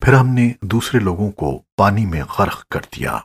پھر ہم نے دوسرے لوگوں کو پانی میں غرق کر دیا۔